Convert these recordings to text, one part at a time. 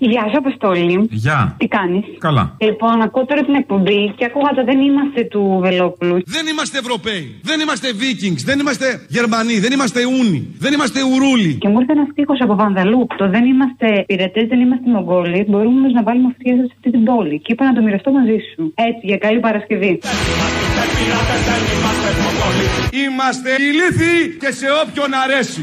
Γεια σου, Αποστόλη. Γεια. Τι κάνεις; Καλά. Λοιπόν, ακούω τώρα την εκπομπή και ακούγα το δεν είμαστε του Βελόπουλου. Δεν είμαστε Ευρωπαίοι. Δεν είμαστε Vikings. Δεν είμαστε Γερμανοί. Δεν είμαστε Ούνοι. Δεν είμαστε Ουρούλοι. Και μου ήρθε ένας τείχο από Βανδαλού. Το δεν είμαστε πειρατέ, δεν είμαστε Μογγόλοι. Μπορούμε όμως να βάλουμε αυτιά σε αυτή την πόλη. Και είπα να το μοιραστώ μαζί σου. Έτσι, για καλή Παρασκευή. Είμαστε ηλίθιοι και σε όποιον αρέσει.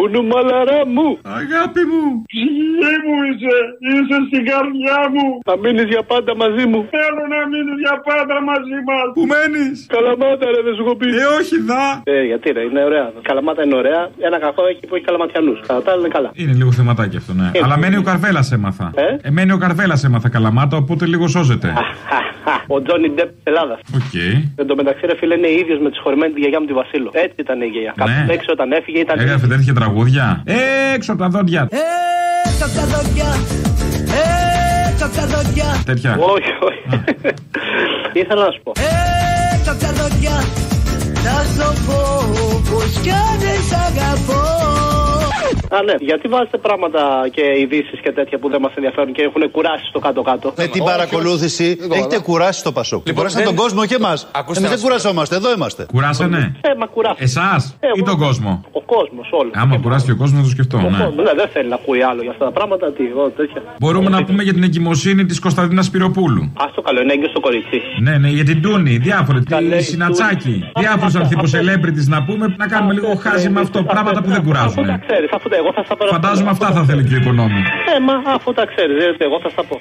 Κουνουμαλαρά μου, Αγάπη μου. ψυχή μου είσαι, είσαι στην καρδιά μου. Θα μείνεις για πάντα μαζί μου. Θέλω να μείνει για πάντα μαζί μας. Πού μένεις; Καλαμάτα, ρε, δεν σου έχω πει. Ε, όχι, δα. Ε, γιατί ρε, είναι ωραία. Καλαμάτα είναι ωραία. Ένα κακό έχει που έχει καλαματιανούς. Κατά τα άλλα είναι καλά. Είναι λίγο θεματάκι αυτό, ναι. Ε, Αλλά ε, μένει ο Καρβέλας έμαθα. Ε; Ε, μένει ο Καρβέλας έμαθα Καλαμάτα, οπότε λίγο σώζεται. Ο Τζόνι Ντεπ της Ελλάδας. Οκ. Εν τω μεταξύ, ρε φίλε, είναι ίδιος με τη συγχωρημένη της γιαγιάς μου τη Βασίλο. Έτσι ήταν η γιαγιά. Ναι. Κάπου έξω όταν έφυγε ήταν. Έγραφε τέτοια τραγούδια. Έξω τα δόντια. Έξω απ' τα δόντια, έξω απ' τα δόντια, Τέτοια. Όχι, όχι. Ήθελα να σου πω; έξω απ' τα δόντια Θα σου πω πως κι αν δεν σ' αγαπώ Α, ναι. Γιατί βάζετε πράγματα και ειδήσεις και τέτοια που δεν μας ενδιαφέρουν και έχουν κουράσει στο κάτω-κάτω. Με την παρακολούθηση έχετε κουράσει το Πασόκ. Λοιπόν, Κουράσατε δεν- τον κόσμο και εμάς. Ακούστε Εμείς να δεν σου κουρασόμαστε, εδώ είμαστε. Κουράσανε; Ε, μα κουράσει. Εσάς Ε, ή τον εγώ- κόσμο; Ο κόσμος, όλο. Άμα κουράστηκε ο κόσμος, να το σκεφτώ. Ο Ναι. κόσμος, ναι, δεν θέλει να ακούει άλλο για αυτά τα πράγματα. Τι, εγώ, τέτοια. Μπορούμε να πούμε για την εγκυμοσύνη της Κωνσταντίνας Σπυροπούλου. Α το καλό, είναι έγκυος στο κορίτσι. Ναι, ναι, για την Τούνη, διάφορα. Καλέ, Τη η Σινατσάκη. Τούνη. Διάφορους ανθίπου celebrities να πούμε, να κάνουμε λίγο χάζι με αυτό. Πράγματα που δεν Αφού κουράζουν. τα ξέρεις, αφού τα εγώ θα στα πω. Φαντάζομαι αυτά θα θέλει και ο οικονόμου. Ε, μα αφού τα ξέρεις, εγώ θα στα πω.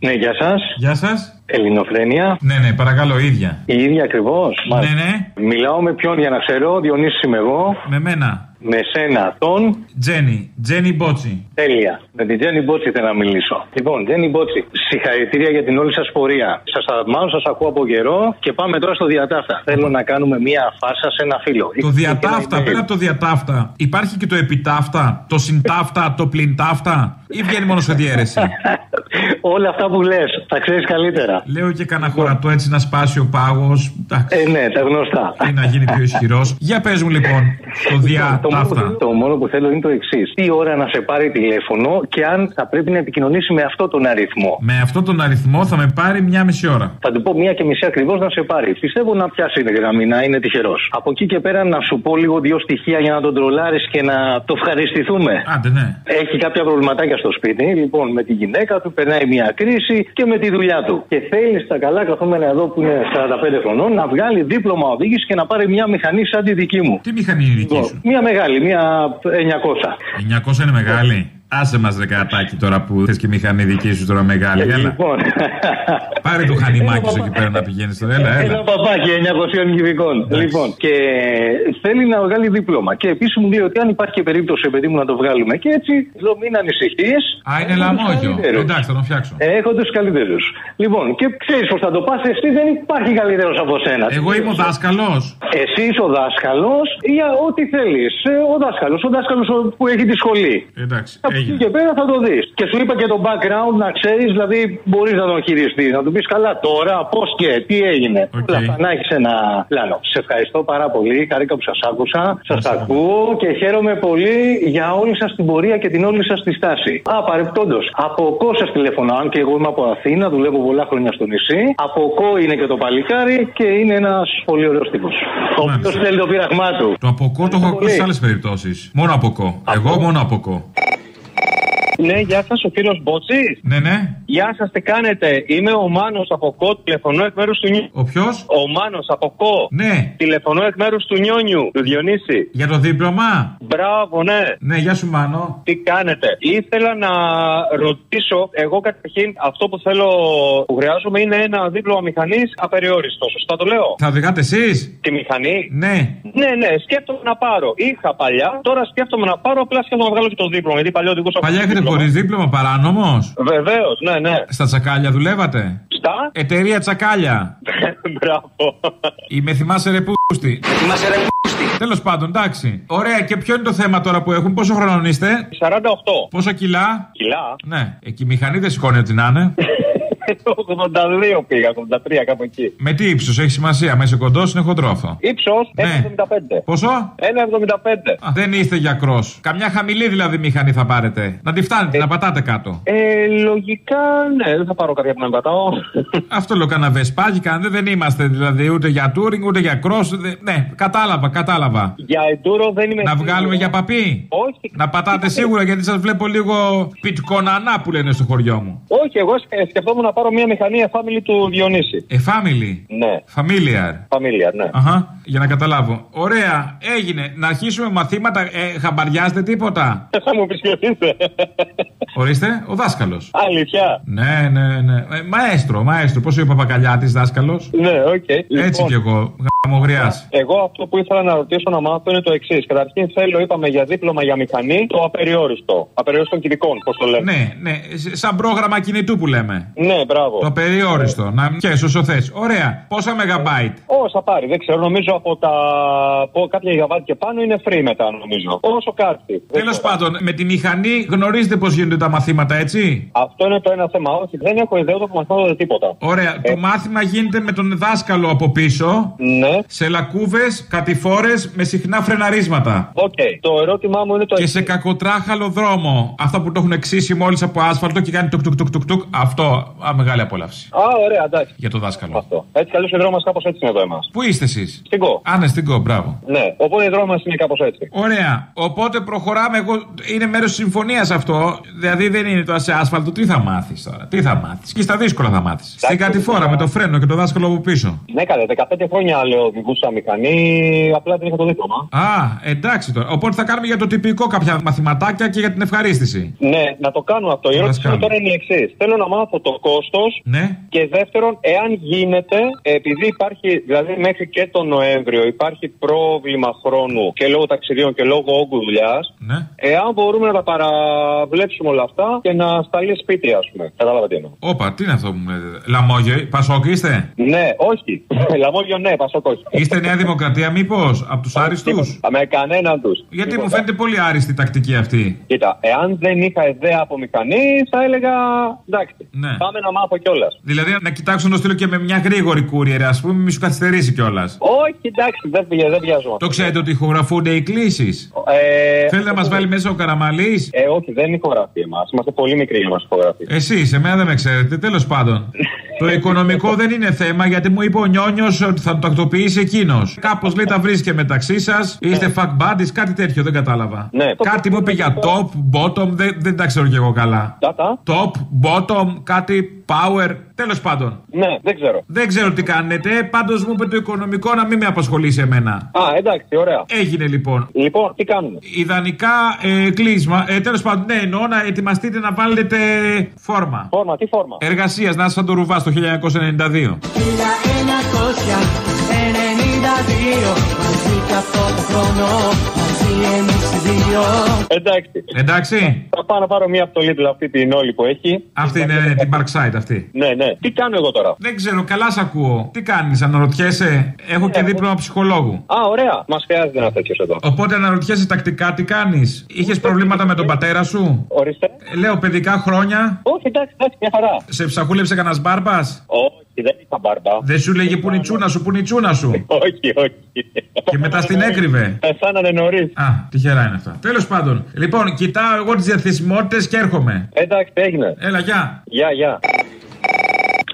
Ναι, γεια σας. Γεια σας. Ελληνοφρένεια. Ναι, ναι, παρακαλώ, ίδια. Η ίδια ακριβώς. Ναι, ναι, Μιλάω με ποιον για να ξέρω. Διονύση είμαι εγώ. με μένα. Με σένα τον. Τζένι, Τζένι Μπότσι. Τέλεια. Με την Τζέννη Μπότση θέλω να μιλήσω. Λοιπόν, Τζέννη Μπότση, συγχαρητήρια για την όλη σας πορεία. Σας θαυμάζω, σας ακούω από καιρό και πάμε τώρα στο διατάφτα. Θέλω να κάνουμε μία φάρσα σε ένα φίλο. Το Είχε διατάφτα, ένα πέρα email. από το διατάφτα, υπάρχει και το επιτάφτα, το συντάφτα, το πλυντάφτα, ή βγαίνει μόνο σε διαίρεση; Όλα αυτά που λες, τα ξέρεις καλύτερα. Λέω και κανένα χωρατό έτσι να σπάσει ο πάγος. Ε, ναι, τα γνωστά. Ή να γίνει πιο ισχυρός. Για πες μου λοιπόν, το Το μόνο, που διατάφτα. θέλω, το μόνο που θέλω είναι το εξής. Τι ώρα να σε πάρει τηλέφωνο και αν θα πρέπει να επικοινωνήσει με αυτό τον αριθμό. Με αυτόν τον αριθμό θα με πάρει μια μισή ώρα. Θα του πω μία και μισή ακριβώς να σε πάρει. Πιστεύω να πιάσει την γραμμή, να είναι τυχερός. Από εκεί και πέρα να σου πω λίγο δύο στοιχεία για να τον τρολάρεις και να το ευχαριστηθούμε. Άντε, ναι. Έχει κάποια προβληματάκια στο σπίτι, λοιπόν, με τη γυναίκα του, περνάει μια κρίση και με τη δουλειά του. Και θέλει στα καλά καθόμενα εδώ που είναι 45 χρονών να βγάλει δίπλωμα οδήγηση και να πάρει μια μηχανή σαν τη δική μου. Τι μηχανή είναι η δική Λοιπόν, σου; μια μεγάλη, μια 900. 900 είναι μεγάλη; Άσε μας δεκατάκι τώρα που θες και μηχανή δική σου τώρα μεγάλη. Έλα. Λοιπόν, Πάρε το χανιμάκι σου εκεί πέρα να πηγαίνεις τώρα. Έλα, Ένα έλα. παπάκι 900 κυβικών. Εντάξει. Λοιπόν, και θέλει να βγάλει δίπλωμα. Και επίσης μου λέει ότι αν υπάρχει και περίπτωση, παιδί μου, να το βγάλουμε. Και έτσι, λέω, μην ανησυχείς. Α, είναι λαμόγιο. Εντάξει, θα τον φτιάξω. Έχω του καλύτερους. Λοιπόν, και ξέρεις πώς θα το πας, εσύ δεν υπάρχει καλύτερος από σένα. Εγώ είμαι ο δάσκαλος. Εσύ είσαι ο δάσκαλος για ό,τι θέλεις. Ο δάσκαλος, ο δάσκαλος που έχει τη σχολή. Εντάξει, Από εκεί έγινε. και πέρα θα το δεις. Και σου είπα και το background να ξέρεις, δηλαδή μπορείς να τον χειριστείς. Να του πεις καλά τώρα, πώς και, τι έγινε. Οκ. Όλα αυτά να έχεις ένα πλάνο. Σε ευχαριστώ πάρα πολύ. Χαρήκα που σας άκουσα. Σας Ευχαριστώ. ακούω και χαίρομαι πολύ για όλη σας την πορεία και την όλη σας τη στάση. Α, παρεπτόντως, από κό σας τηλεφωνώ, αν και εγώ είμαι από Αθήνα, δουλεύω πολλά χρόνια στο νησί. Από κό είναι και το παλικάρι και είναι ένας πολύ ωραίος τύπος. Ο Μάλιστα. οποίος θέλει το πείραγμά του. Το αποκό το έχω ακούσει σε άλλες περιπτώσεις. Μόνο αποκό. Εγώ μόνο αποκό. Ναι, γεια σας, ο κύριος Μπότσης. Ναι, ναι. Γεια σας, τι κάνετε; Είμαι ο Μάνος από Κο, τηλεφωνώ εκ μέρους του Νιόνιου. Ο ποιος; Ο Μάνος από Κο. Ναι. Τηλεφωνώ εκ μέρους του Νιόνιου, του Διονύση. Για το δίπλωμα; Μπράβο, ναι. Ναι, γεια σου Μάνο. Τι κάνετε; Ήθελα να ρωτήσω, εγώ καταρχήν αυτό που θέλω, που χρειάζομαι είναι ένα δίπλωμα μηχανής απεριόριστο. Σωστά το λέω; Θα οδηγάτε εσείς; Τη μηχανή; Ναι. Ναι, ναι, σκέφτομαι να πάρω. Είχα παλιά, τώρα σκέφτομαι να πάρω, απλά σκέφτομαι να βγάλω και το δίπλωμα. Γιατί παλιό οδηγούσα. Παλιά έχετε χωρίς δίπλωμα παράνομος; Βεβαίως, ναι, ναι. Στα τσακάλια δουλεύατε; Στα; Εταιρεία τσακάλια. Μπράβο. Είμαι θυμάσαι ρε πούστη. Είμαστε ρε πούστη. Τέλος πάντων, εντάξει. Ωραία, και ποιο είναι το θέμα τώρα που έχουν, πόσο χρονών είστε, 48. πόσα κιλά; Κιλά. Ναι, εκεί η μηχανή δεν σηκώνει ό,τι να είναι. 82 πήγα, 83 κάπου εκεί. Με τι ύψος έχει σημασία, μέσα κοντός είναι χοντρό αυτό. Ύψος Ναι. 1,75. Πόσο; 1,75. Α, δεν είστε για κρό. Καμιά χαμηλή δηλαδή μηχανή θα πάρετε. Να τη φτάνετε, να πατάτε κάτω. Ε, λογικά, ναι, δεν θα πάρω κάποια που να πατάω. Αυτό λέω κανένα βεσπάκι, κανένα δεν είμαστε δηλαδή ούτε για τούρινγκ ούτε για κρό. Ναι, κατάλαβα, κατάλαβα. για εντούρο δεν είμαι Να σίγουρος. βγάλουμε για παπί; Όχι. Να πατάτε σίγουρα γιατί σας βλέπω λίγο πιτκονανά που λένε στο χωριό μου. Όχι, εγώ σκε- σκεφτόμουν να πάρω μια μηχανή family του Διονύση. Ε, family. Ναι, Familiar. familiar, ναι. Αχα, για να καταλάβω. Ωραία, έγινε. Να αρχίσουμε μαθήματα. Ε, χαμπαριάζετε τίποτα; Θα μου πεις ποιος είσαι. Ορίστε, ο δάσκαλος. Αλήθεια. Ναι, ναι, ναι. Ε, μαέστρο, μαέστρο. Πώς είπε ο Παπακαλιάτης, δάσκαλος; Ναι, οκ. Έτσι Λοιπόν, κι εγώ. Γαμογριάς. Εγώ αυτό που ήθελα να ρωτήσω να μάθω είναι το εξής. Καταρχήν θέλω, είπαμε για δίπλωμα για μηχανή, το απεριόριστο. Απεριόριστο κυβικών, πώς το λέμε. Ναι, ναι. σ- Σαν πρόγραμμα κινητού που λέμε. Ναι, μπράβο. Το περιόριστο. Να και όσο θες. Ωραία. Πόσα μεγαμπάιτ; Όσα πάρει, δεν ξέρω. Νομίζω από τα από κάποια γιγαβάτ και πάνω είναι free μετά, νομίζω. Όσο κάτι. Δεν Τέλος ξέρω. πάντων, με τη μηχανή γνωρίζετε πώς γίνονται τα μαθήματα, έτσι; Αυτό είναι το ένα θέμα. Όχι, δεν έχω ιδέα ούτε που μαθαίνω τίποτα. Ωραία. Το μάθημα γίνεται με τον δάσκαλο από πίσω. Ναι. Σε λακκούβες, κατηφόρες με συχνά φρεναρίσματα. Οκ. Το ερώτημά μου είναι το Και εξής. σε κακοτράχαλο δρόμο. Αυτά που το έχουν ξύσει μόλις από άσφαλτο και κάνει τουκ τουκ τουκ τουκ τουκ. Αυτό, α, μεγάλη απόλαυση. Α, ωραία, εντάξει. Για το δάσκαλο. Αυτό. Έτσι κι αλλιώς οι δρόμοι μας κάπως έτσι είναι εδώ εμάς. Πού είστε εσείς; Στην Κω. Α, ναι, στην Κω, μπράβο. Ναι, οπότε οι δρόμοι μας είναι κάπως έτσι. Ωραία. Οπότε προχωράμε. Εγώ, είναι μέρος της συμφωνίας αυτό. Δηλαδή δεν είναι το σε άσφαλτο. Τι θα μάθεις τώρα; Τι θα μάθεις; Και στα δύσκολα θα μάθεις. Στην κατηφόρα με το φρένο και το δάσκαλο από πίσω. Ναι, καλά, 15 χρόνια λέω οδηγούσα μηχανή, απλά δεν είχα το δίπλωμα. Α, εντάξει τώρα. Οπότε θα κάνουμε για το τυπικό κάποια μαθηματάκια και για την ευχαρίστηση. Ναι, να το κάνω αυτό. Η Να ερώτηση μου κάνουμε. τώρα είναι η εξής. Θέλω να μάθω το κόστο Ναι. και δεύτερον, εάν γίνεται, επειδή υπάρχει, δηλαδή μέχρι και τον Νοέμβριο υπάρχει πρόβλημα χρόνου και λόγω ταξιδίων και λόγω όγκου δουλειάς, Ναι. εάν μπορούμε να τα παραβλέψουμε όλα αυτά και να σταλεί σπίτι, ας πούμε. Κατάλαβα τι εννοώ. Όπα, τι είναι αυτό που μου λέτε; Λαμόγιο, Πασόκ είστε; Ναι, όχι. Λαμόγιο, ναι, πασόκ, όχι. Είστε Νέα Δημοκρατία, μήπως, από τους άριστους; Με κανέναν τους. Γιατί μου φαίνεται πολύ άριστη η τακτική αυτή. Κοίτα, εάν δεν είχα ιδέα από μηχανή, θα έλεγα εντάξει. Ναι. Πάμε να μάθω κιόλας. Δηλαδή να κοιτάξω να το στείλω και με μια γρήγορη courier, ας πούμε, μη σου καθυστερήσει κιόλας. Όχι, εντάξει, δεν, πηγα- δεν βιάζομαι. Το ξέρετε ότι ηχογραφούνται οι κλήσεις; Ε, Θέλετε να μας βάλει μέσα ο Καραμαλής; Ε, όχι, δεν ηχογραφεί εμάς. Είμαστε πολύ μικροί για να μας ηχογραφεί. Εσεί, εμένα δεν με ξέρετε, τέλος πάντων. το οικονομικό δεν είναι θέμα γιατί μου είπε ο Νιόνιος ότι θα το τακτοποιήσει εκείνος. Κάπως λέει τα βρίσκε μεταξύ σας, είστε fuck buddies, κάτι τέτοιο δεν κατάλαβα. Ναι. Κάτι μου είπε για top, bottom, δεν, δεν τα ξέρω κι εγώ καλά. Τάτα. Top, bottom, κάτι power, τέλος πάντων. Ναι, δεν ξέρω. Δεν ξέρω τι κάνετε, πάντως μου είπε το οικονομικό να μην με απασχολήσει εμένα. Α, εντάξει, ωραία. Έγινε λοιπόν. Λοιπόν, τι κάνουμε; Ιδανικά ε, κλείσμα. Ε, Τέλος πάντων, ναι, εννοώ να ετοιμαστείτε να βάλετε φόρμα. Φόρμα, τι φόρμα; Εργασίας, να είσαι σαν το ρουβά το 1992. 1992 Μαζί κι αυτό το χρόνο Μαζί εμείς οι δύο Εντάξει. Εντάξει. Θα πάω να πάρω μία από το Lidl αυτή την όλη που έχει. Αυτή είναι ναι, την Parkside αυτή. Ναι, ναι. Τι κάνω εγώ τώρα; Δεν ξέρω, καλά σ' ακούω. Τι κάνεις, αναρωτιέσαι; Έχω και δίπλωμα ψυχολόγου. Α, ωραία. Μας χρειάζεται ένα τέτοιο εδώ. Οπότε αναρωτιέσαι τακτικά τι κάνεις. Είχες προβλήματα με τον πατέρα σου; Ορίστε. Ε, Λέω παιδικά χρόνια. Όχι, εντάξει, εντάξει, μια χαρά. Σε ψαχούλεψε κανένας μπάρμπας; Όχι, δεν είχα μπάρμπα. Δεν σου λέγε που είναι η τσούνα σου, που είναι η τσούνα σου. Όχι, όχι. Και μετά στην έκρυβε. Πεθάνανε νωρίς. Α, τυχερά είναι αυτά. Τέλος πάντων. Λοιπόν, κοιτάω εγώ τις διαθεσιμότητες και έρχομαι. Εντάξει, έγινε. Έλα, γεια. Γεια, γεια.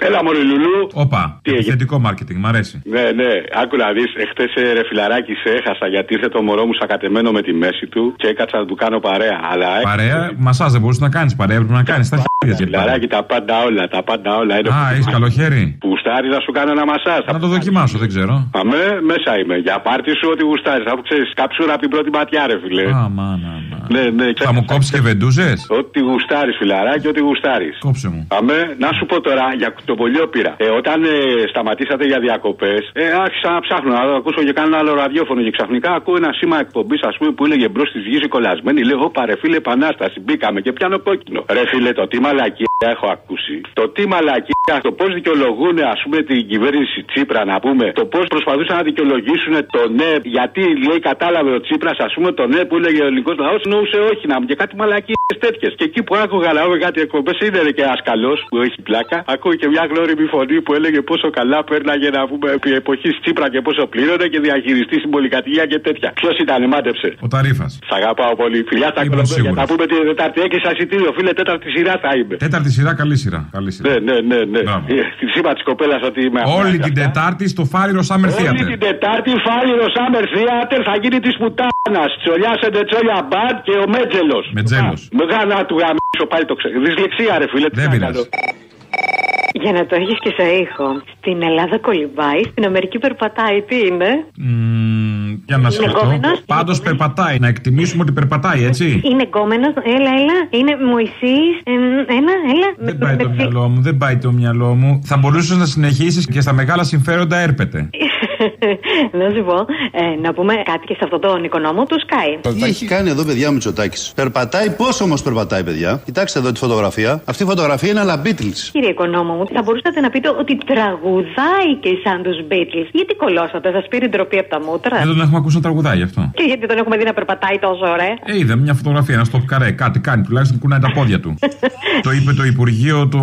Έλα, Μωρή Λουλού. Όπα. Τι έγινε; Επιθετικό marketing, μ' αρέσει. Ναι, ναι, άκου να δεις. Εχθές ρε φιλαράκι σε έχασα γιατί ήρθε το μωρό μου σακατεμένο με τη μέση του και έκατσα να του κάνω παρέα. Αλλά ε, Παρέα, μασάζ δεν μπορούσες να κάνεις παρέα, έπρεπε να κάνεις. Τα χέρια σου. Φιλαράκι τα πάντα όλα, τα πάντα όλα. Είναι Α, έχεις καλό χέρι. Που γουστάρεις να σου κάνω ένα μασάζ. Να το δοκιμάσω, δεν ξέρω. Αμέ, μέσα είμαι. Για πάρτι σου ό,τι γουστάρεις. Αφού ξέρεις, κάψουρα από την πρώτη ματιά, ρε φιλέ. Αμάν, αμάν. Ναι, ναι, Θα μου κόψεις και βεντούζες; Ό,τι γουστάρεις, φιλαράκι, ό,τι γουστάρεις. Κόψε μου. Αμέ, να σου πω τώρα για το πήρα. Ε, όταν ε, σταματήσατε για διακοπές, ε, άρχισα να ψάχνω να ακούσω και κάνα άλλο ραδιόφωνο. Και ξαφνικά ακούω ένα σήμα εκπομπής, ας πούμε, που έλεγε μπρος της γης κολλασμένη. Λέω, Ωπα ρε φίλε, επανάσταση. Μπήκαμε και πιάνω κόκκινο. Ρε φίλε, το τι μαλακία έχω ακούσει. Το τι μαλακία, το πώς δικαιολογούν, ας πούμε, την κυβέρνηση Τσίπρα, να πούμε. Το πώς προσπαθούσαν να δικαιολογήσουν το ναι, γιατί λέει, κατάλαβε ο Τσίπρας, ας πούμε, το ναι που έλεγε ο ελληνικός λαός, νοούσε όχι να μου και κάτι μαλακίε τέτοιες. Και εκεί που άκουγα να κάτι εκπομπές, είναι και ένα καλό που έχει πλάκα. Ακούω και μια γλώριμη φωνή που έλεγε πόσο καλά πέρναγε να πούμε επί εποχής Τσίπρα και πόσο πλήρωνε και διαχειριστή στην πολυκατοικία και τέτοια. Ποιος ήταν, μάντεψε. Ο Ταρίφας. Σ' αγαπάω πολύ. Φιλιά στα Ήμουν κολομπέρια. σίγουρος. Θα πούμε τη Τετάρτη έκλεισα εισιτήριο. Φίλε, τέταρτη σειρά θα είμαι. Τέταρτη σειρά, καλή σειρά. Καλή σειρά. Ναι, ναι, ναι. ναι. Μπράβο. Ε, Τη είπα της κοπέλας ότι είμαι Όλη αυτά. την Τετάρτη στο Φάριρο Summer Όλη Theater. την Τετάρτη Φάλιρο Summer Theater θα γίνει της πουτάνας. Τσολιά Σεντετσόλια Μπαντ και ο Μέτζελος. Μετζέλος. Μεγάλα του γαμίσο πάλι το ξέρω. Δυσλεξία, ρε φίλε. τι Δεν να πειράζει. κάνω. Για να το έχεις και σε ήχο. Στην Ελλάδα κολυμπάει, στην Αμερική περπατάει. Τι είναι; Μμμ, Για να σκεφτώ. κόμενος, Πάντως είναι περπατάει. Να εκτιμήσουμε ότι περπατάει, έτσι. Είναι γκόμενος, έλα, έλα. Είναι Μωυσής; Ένα, έλα. Δεν πάει το μυαλό μου, δεν πάει το μυαλό μου. Θα μπορούσες να συνεχίσεις και στα μεγάλα συμφέροντα έρπεται. να σου πω, ε, να πούμε κάτι και σε αυτό τον οικονόμο του Sky. Τι έχει κάνει εδώ, παιδιά, Μητσοτάκης. Περπατάει, πόσο όμως περπατάει, παιδιά; Κοιτάξτε εδώ τη φωτογραφία. Αυτή η φωτογραφία είναι αλλά Beatles. Κύριε οικονόμο μου, θα μπορούσατε να πείτε ότι τραγουδάει και σαν τους Beatles. Γιατί κολώσατε, σας πήρε ντροπή από τα μούτρα; Δεν τον έχουμε ακούσει να τραγουδάει γι' αυτό. Και γιατί τον έχουμε δει να περπατάει τόσο ωραία. Ε, είδα μια φωτογραφία, ένας stop καρέ, κάτι κάνει, τουλάχιστον κουνάει τα πόδια του. το είπε το Υπουργείο το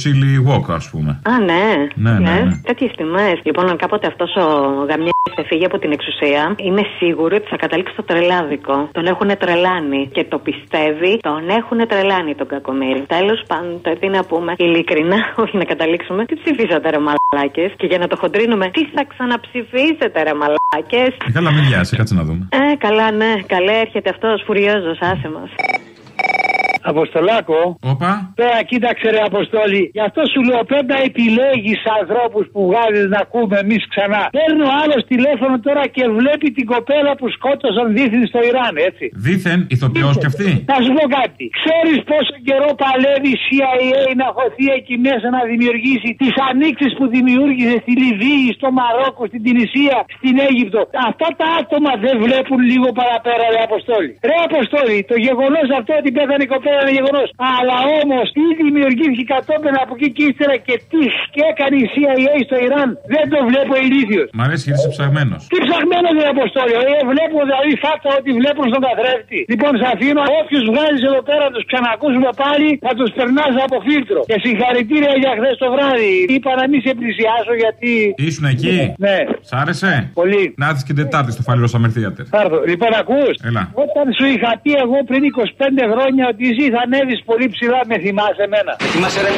Silly Walk, ας πούμε. Α, ναι. Ναι, ναι, ναι. Τέτοιες τιμέ. Λοιπόν, αν κάποτε αυτός ο γαμιά φύγει από την εξουσία, είμαι σίγουρη ότι θα καταλήξει στο τρελάδικο. Τον έχουν τρελάνει και το πιστεύει, τον έχουν τρελάνει τον κακομίρι. Τέλος πάντων, το τι να πούμε, ειλικρινά, όχι να καταλήξουμε, τι ψηφίσατε ρε μαλάκες; Και για να το χοντρίνουμε, τι θα ξαναψηφίσετε ρε μαλάκες; Ε, καλά, μην βιάσει, κάτσε να δούμε. Ε, καλά, ναι, καλέ έρχεται αυτός φουριόζος, άσε μας. Αποστολάκο. Όπα. Τώρα κοίταξε ρε Αποστόλη. Γι' αυτό σου λέω πρέπει να επιλέγεις ανθρώπους που βγάζεις να ακούμε εμείς ξανά. Παίρνει ο άλλο τηλέφωνο τώρα και βλέπει την κοπέλα που σκότωσαν δίθεν στο Ιράν, έτσι. Δήθεν ηθοποιός κι αυτή. Να σου πω κάτι. Ξέρεις πόσο καιρό παλεύει η CIA να χωθεί εκεί μέσα να δημιουργήσει τις ανοίξεις που δημιούργησε στη Λιβύη, στο Μαρόκο, στην Τινησία, στην Αίγυπτο; Αυτά τα άτομα δεν βλέπουν λίγο παραπέρα, ρε Αποστόλη. Ρε Αποστόλη, το γεγονός αυτό ότι πέθανε η κοπέλα είναι γεγονός. Αλλά όμως τι δημιουργήθηκε κατόπιν από εκεί και ύστερα και τι και έκανε η CIA στο Ιράν δεν το βλέπω ηλίθιος. Μ' αρέσει γιατί είσαι ψαγμένος. Τι ψαγμένο είναι Αποστόλιο, ε, βλέπω δηλαδή φάτσα ότι βλέπουν στον καθρέφτη. Λοιπόν, σε αφήνω, όποιου βγάζεις εδώ πέρα τους ξανακούσουμε πάλι, θα τους περνάς από φίλτρο. Και συγχαρητήρια για χθες το βράδυ. Είπα να μην σε πλησιάσω γιατί. Ήσουν εκεί; Ναι. Σ' άρεσε; Πολύ. Να έρθεις και Τετάρτη στο Φάριρο Summer Theater. Θα έρθω. Λοιπόν, ακούς. Έλα. Όταν σου είχα πει εγώ πριν 25 χρόνια ότι εσύ θα ανέβεις πολύ ψηλά, με θυμάσαι εμένα. Θυμάσαι ρε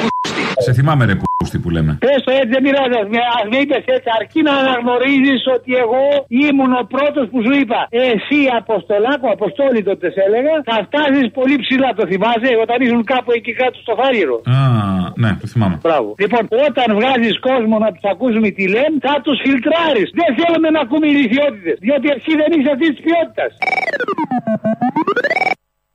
Σε θυμάμαι ρε πούστη που λέμε. Πες το έτσι, δεν πειράζει. Α με, ας με είπες έτσι, αρκεί να αναγνωρίζεις ότι εγώ ήμουν ο πρώτος που σου είπα. Εσύ, Αποστολάκο, Αποστόλη τότε σε έλεγα, θα φτάσεις πολύ ψηλά. Το θυμάσαι, όταν ήσουν κάπου εκεί κάτω στο φάριρο. Α, ναι, το θυμάμαι. Μπράβο. Λοιπόν, όταν βγάζεις κόσμο να τους ακούσουμε τι λένε, θα τους φιλτράρεις. Δεν θέλουμε να ακούμε ηλικιότητες. Διότι εσύ δεν είσαι αυτής της ποιότητας.